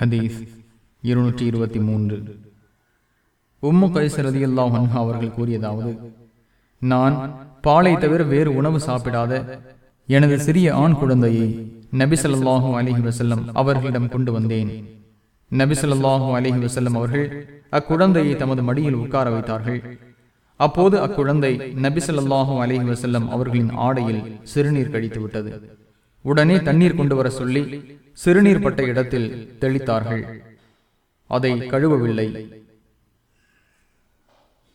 ஹதீஸ் இருநூற்றி இருபத்தி மூன்று. உம்மு கைசரதி அல்லாஹ் அவர்கள் கூறியதாவது நான் பாலை தவிர வேறு உணவு சாப்பிடாத எனது சிறிய ஆண் குழந்தையை நபிசல்லாஹூ அலஹி வசல்லம் அவர்களிடம் கொண்டு வந்தேன். நபிசல்லாஹூ அலஹி வசல்லம் அவர்கள் அக்குழந்தையை தமது மடியில் உட்கார வைத்தார்கள். அப்போது அக்குழந்தை நபிசல்லாஹூ அலஹி வசல்லம் அவர்களின் ஆடையில் சிறுநீர் கழித்து விட்டது உடனே தண்ணீர் கொண்டு வர சொல்லி சிறுநீர் பட்ட இடத்தில் தெளித்தார்கள். அதை கழுவவில்லை.